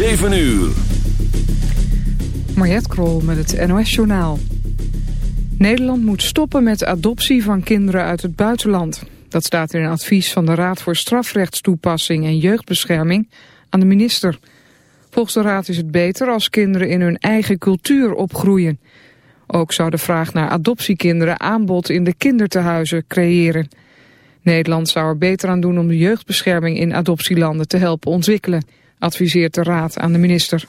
7 uur. Mariette Krol met het NOS Journaal. Nederland moet stoppen met adoptie van kinderen uit het buitenland. Dat staat in een advies van de Raad voor Strafrechtstoepassing en Jeugdbescherming aan de minister. Volgens de Raad is het beter als kinderen in hun eigen cultuur opgroeien. Ook zou de vraag naar adoptiekinderen aanbod in de kindertehuizen creëren. Nederland zou er beter aan doen om de jeugdbescherming in adoptielanden te helpen ontwikkelen, adviseert de Raad aan de minister.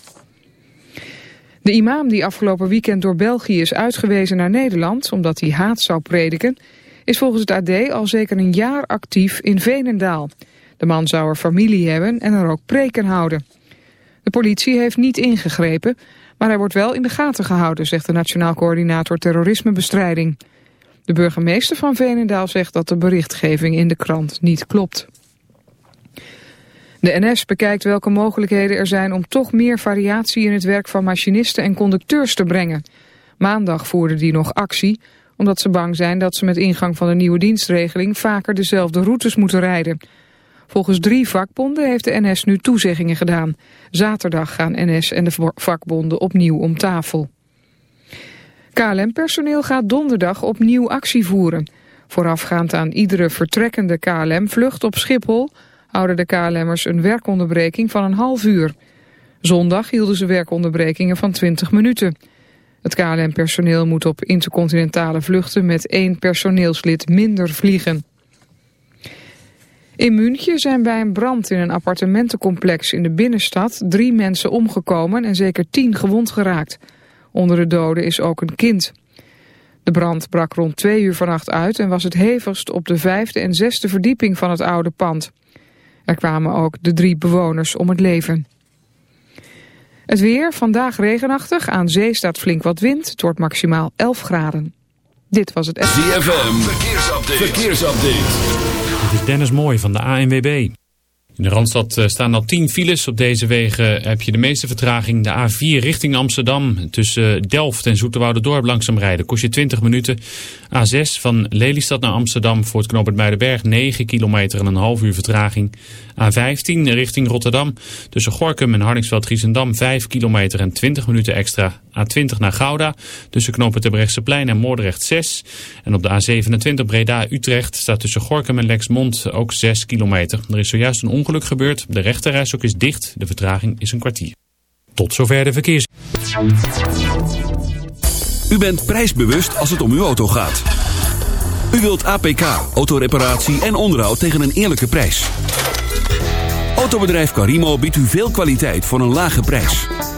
De imam die afgelopen weekend door België is uitgewezen naar Nederland... omdat hij haat zou prediken... is volgens het AD al zeker een jaar actief in Venendaal. De man zou er familie hebben en er ook preken houden. De politie heeft niet ingegrepen... maar hij wordt wel in de gaten gehouden... zegt de Nationaal Coördinator Terrorismebestrijding. De burgemeester van Venendaal zegt dat de berichtgeving in de krant niet klopt. De NS bekijkt welke mogelijkheden er zijn om toch meer variatie in het werk van machinisten en conducteurs te brengen. Maandag voerden die nog actie, omdat ze bang zijn dat ze met ingang van de nieuwe dienstregeling vaker dezelfde routes moeten rijden. Volgens drie vakbonden heeft de NS nu toezeggingen gedaan. Zaterdag gaan NS en de vakbonden opnieuw om tafel. KLM-personeel gaat donderdag opnieuw actie voeren. Voorafgaand aan iedere vertrekkende KLM-vlucht op Schiphol houden de KLM'ers een werkonderbreking van een half uur. Zondag hielden ze werkonderbrekingen van 20 minuten. Het KLM-personeel moet op intercontinentale vluchten met één personeelslid minder vliegen. In München zijn bij een brand in een appartementencomplex in de binnenstad drie mensen omgekomen en zeker tien gewond geraakt. Onder de doden is ook een kind. De brand brak rond twee uur vannacht uit en was het hevigst op de vijfde en zesde verdieping van het oude pand. Er kwamen ook de drie bewoners om het leven. Het weer, vandaag regenachtig, aan zee staat flink wat wind. Het wordt maximaal 11 graden. Dit was het... ZFM, verkeersupdate. verkeersupdate. Dit is Dennis Mooi van de ANWB. In de Randstad eh, staan al 10 files. Op deze wegen heb je de meeste vertraging. De A4 richting Amsterdam. Tussen Delft en Dorp langzaam rijden. Kost je 20 minuten. A6 van Lelystad naar Amsterdam voor het knooppunt Muidenberg. 9 kilometer en een half uur vertraging. A15 richting Rotterdam. Tussen Gorkum en Hardingsveld-Giessendam 5 kilometer en 20 minuten extra. A20 naar Gouda. Tussen knooppunt plein en Moordrecht 6. En op de A27 Breda-Utrecht staat tussen Gorkum en Lexmond ook 6 kilometer. Er is zojuist een ongeluk gebeurd. De rechterreis is dicht. De vertraging is een kwartier. Tot zover de verkeers. U bent prijsbewust als het om uw auto gaat. U wilt APK, autoreparatie en onderhoud tegen een eerlijke prijs. Autobedrijf Carimo biedt u veel kwaliteit voor een lage prijs.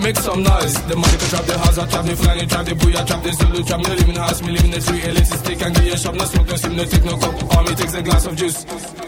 Make some noise. The money can trap the house, I trap the flying, trap the booyah, trap the Zulu, trap me live in the house, me live in the street, elitist stick and get your shop, no smoke, no sim, no take no. All me takes a glass of juice.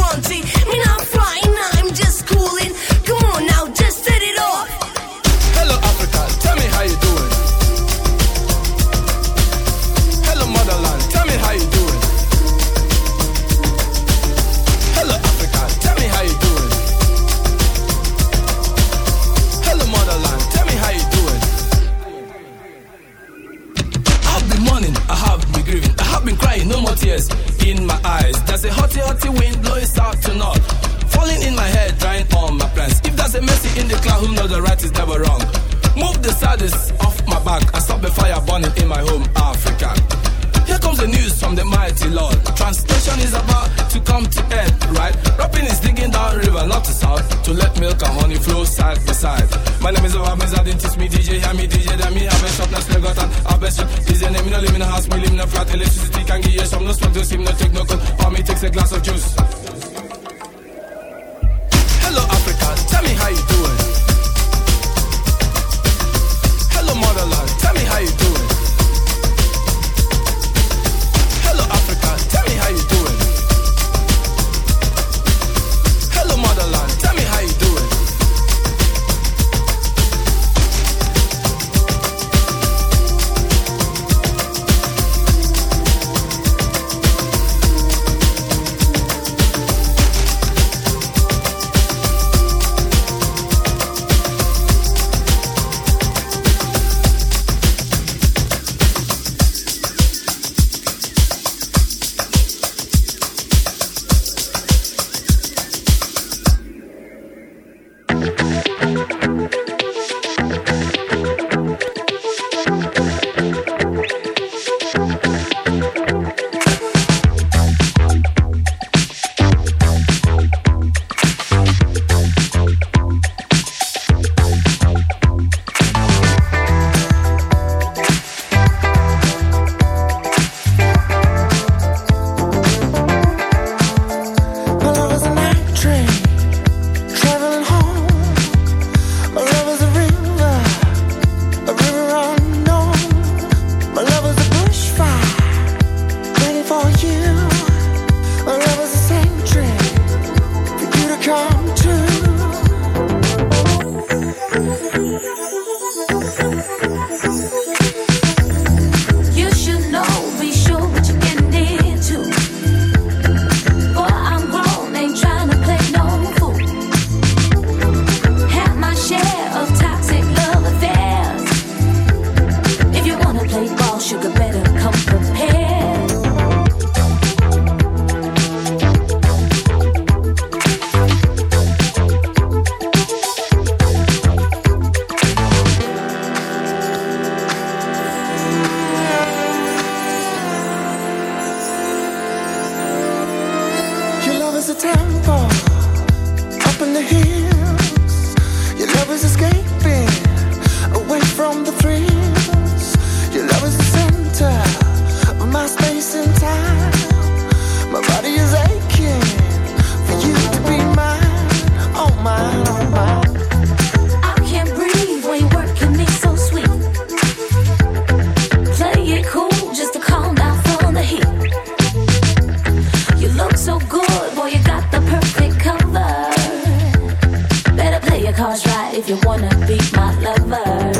if you wanna be my lover.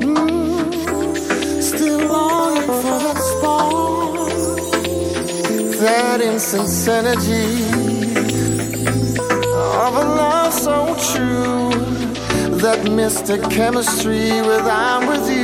Mm, that intense energy of a love so true, that mystic chemistry with I'm with you.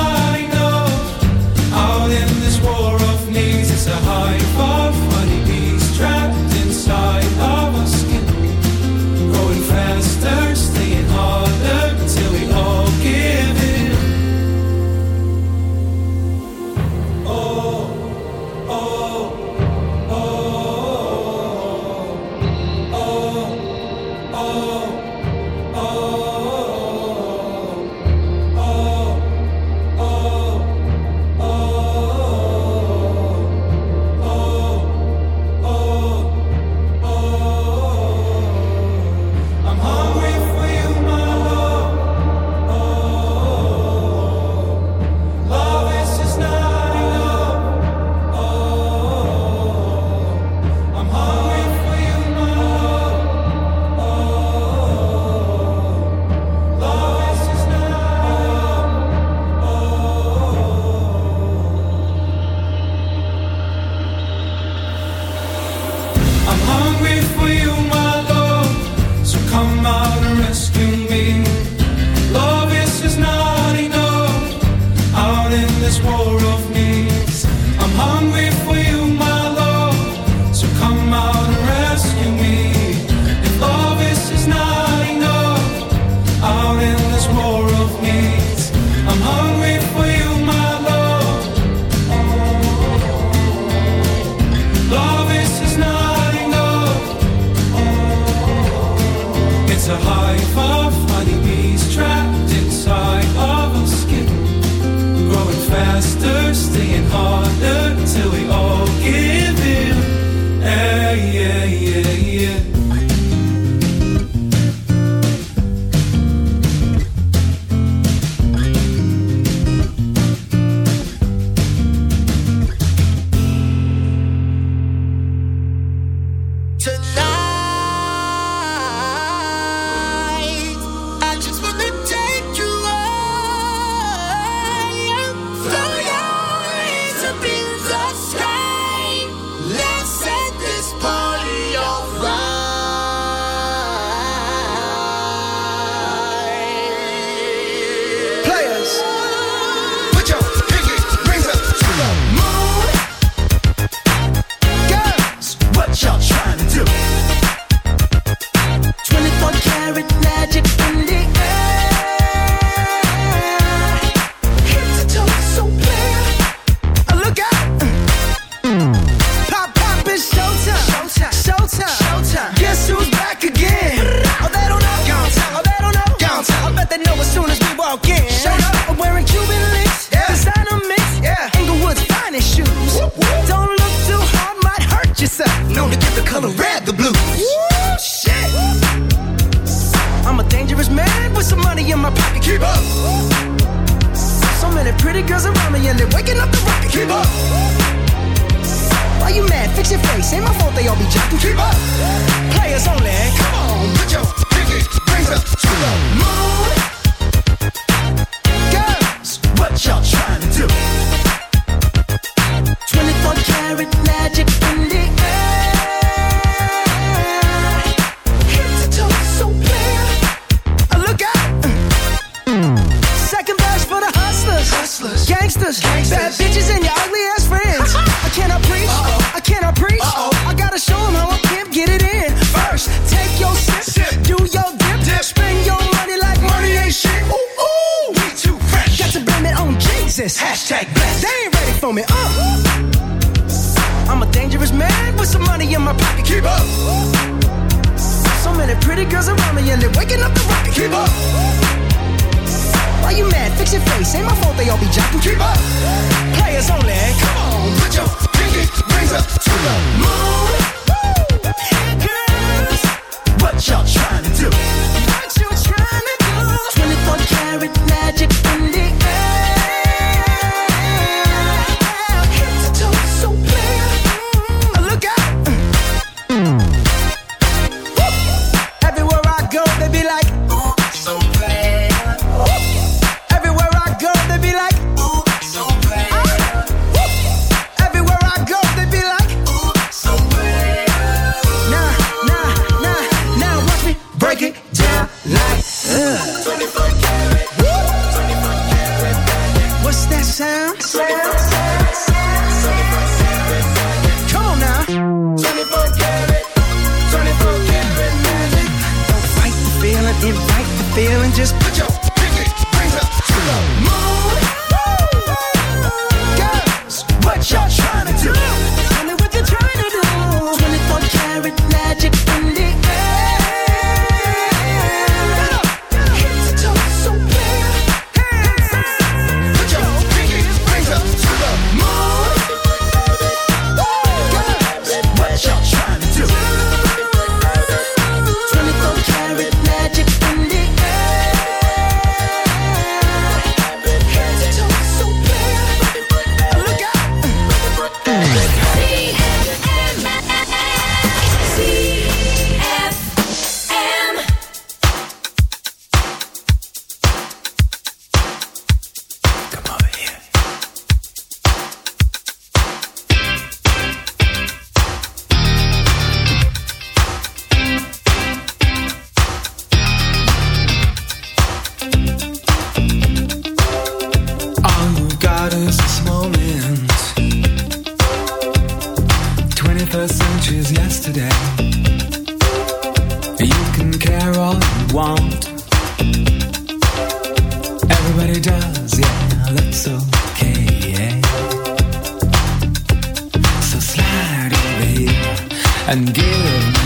It's a high five. And give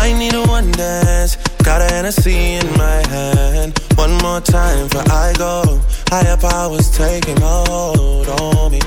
I need a one dance. Got a Hennessy in my hand. One more time for I go. Higher powers taking hold on me.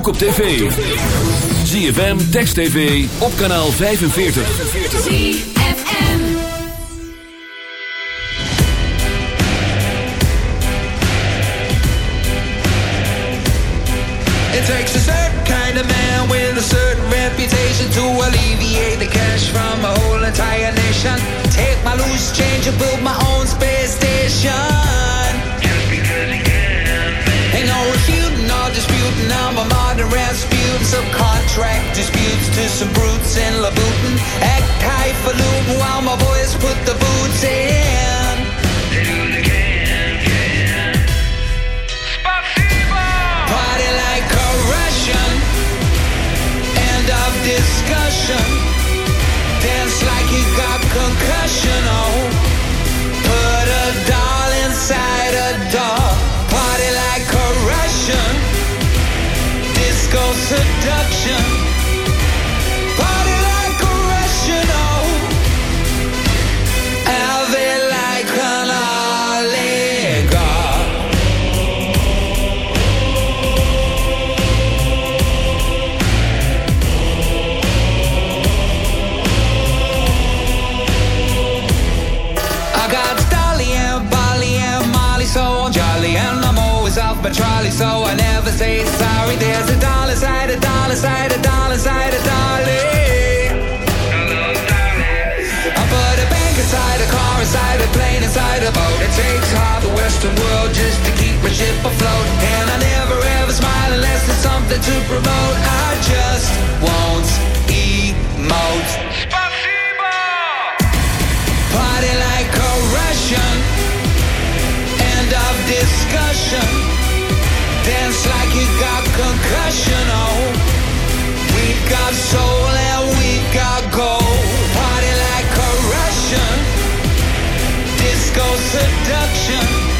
Ook op tv. ZFM, Text TV, op kanaal 45. ZFM. It takes a certain kind of man with a certain reputation to alleviate the cash from a whole entire nation. Take my loose change and build my own Subcontract disputes to some brutes in Labutin. Act highfalutin while my boys put the boots in. They do the can, can. Party like a Russian. End of discussion. Dance like he got concussion. Oh, ship afloat. And I never ever smile unless there's something to promote. I just won't emote. Party like a Russian. End of discussion. Dance like you got concussion. Oh, we got soul and we got gold. Party like a Russian. Disco seduction.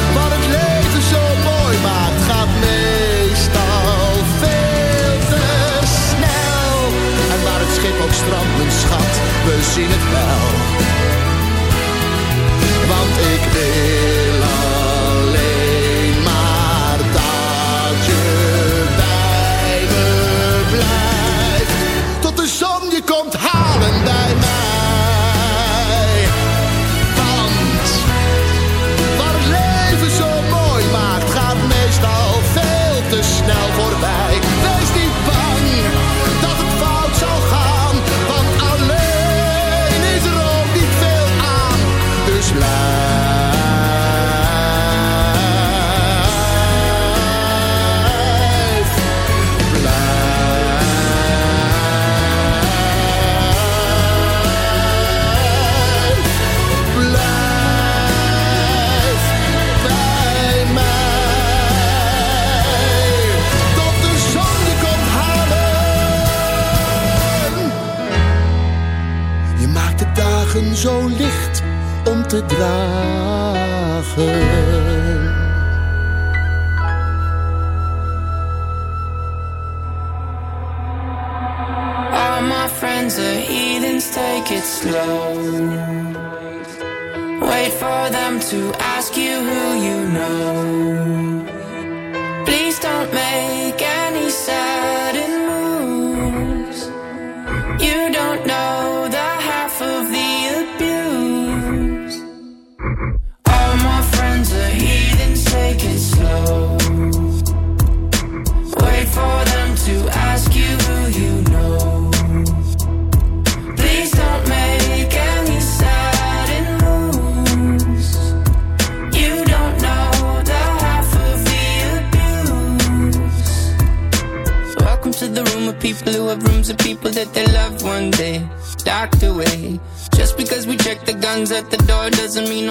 op strand, mijn schat, we zien het wel. Want ik wil